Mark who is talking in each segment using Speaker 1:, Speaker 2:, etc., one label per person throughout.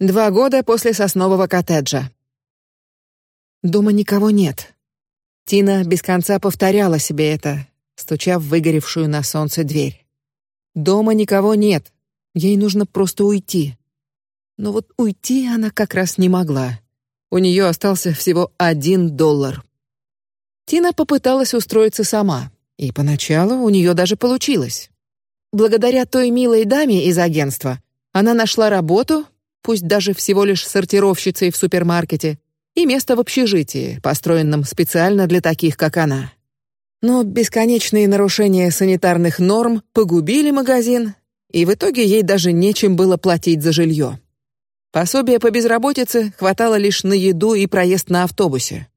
Speaker 1: Два года после соснового коттеджа. Дома никого нет. Тина без конца повторяла себе это, стуча в выгоревшую на солнце дверь. Дома никого нет. Ей нужно просто уйти. Но вот уйти она как раз не могла. У нее остался всего один доллар. Тина попыталась устроиться сама, и поначалу у нее даже получилось. Благодаря той милой даме из агентства она нашла работу, пусть даже всего лишь сортировщицей в супермаркете, и место в общежитии, построенном специально для таких, как она. Но бесконечные нарушения санитарных норм погубили магазин, и в итоге ей даже нечем было платить за жилье. Пособие по безработице хватало лишь на еду и проезд на автобусе.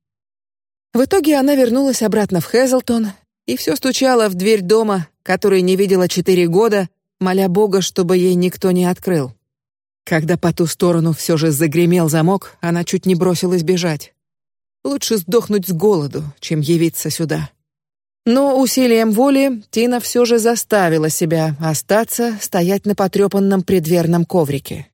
Speaker 1: В итоге она вернулась обратно в Хезлтон и все стучала в дверь дома, который не видела четыре года, моля Бога, чтобы ей никто не открыл. Когда по ту сторону все же загремел замок, она чуть не бросилась бежать. Лучше сдохнуть с голоду, чем явиться сюда. Но усилием воли Тина все же заставила себя остаться стоять на потрепанном предверном коврике.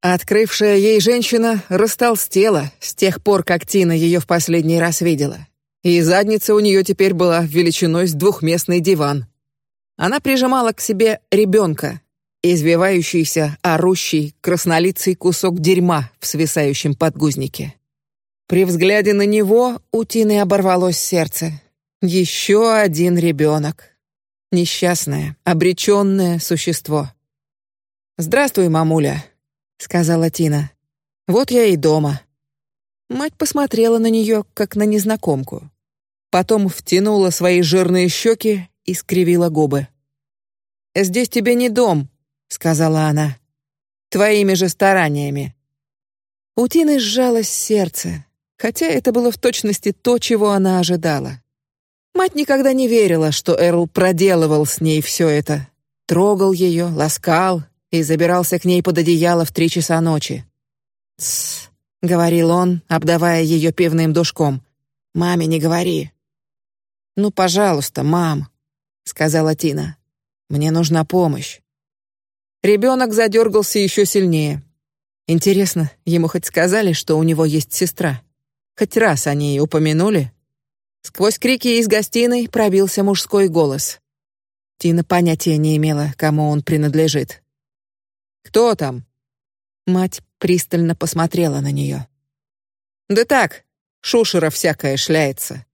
Speaker 1: Открывшая ей женщина растолстела с тех пор, как Тина ее в последний раз видела, и задница у нее теперь была величиной с двухместный диван. Она прижимала к себе ребенка, извивающийся, орущий, краснолицый кусок дерьма в свисающем подгузнике. При взгляде на него у Тины оборвалось сердце. Еще один ребенок, несчастное, обреченное существо. Здравствуй, мамуля, сказала Тина. Вот я и дома. Мать посмотрела на нее как на незнакомку, потом втянула свои жирные щеки и скривила губы. Здесь тебе не дом, сказала она. Твоими же стараниями. У Тины сжалось сердце, хотя это было в точности то, чего она ожидала. Мать никогда не верила, что Эрл проделывал с ней все это, трогал ее, ласкал и забирался к ней под одеяло в три часа ночи. «Тссс», — говорил он, обдавая ее пивным душком. «Маме не говори». «Ну, пожалуйста, мам», — сказала Тина. «Мне нужна помощь». Ребенок задергался еще сильнее. Интересно, ему хоть сказали, что у него есть сестра? Хоть раз о ней упомянули? Сквозь крики из гостиной пробился мужской голос. Тина понятия не имела, кому он принадлежит. Кто там? Мать пристально посмотрела на нее. Да так, шушера всякая шляется.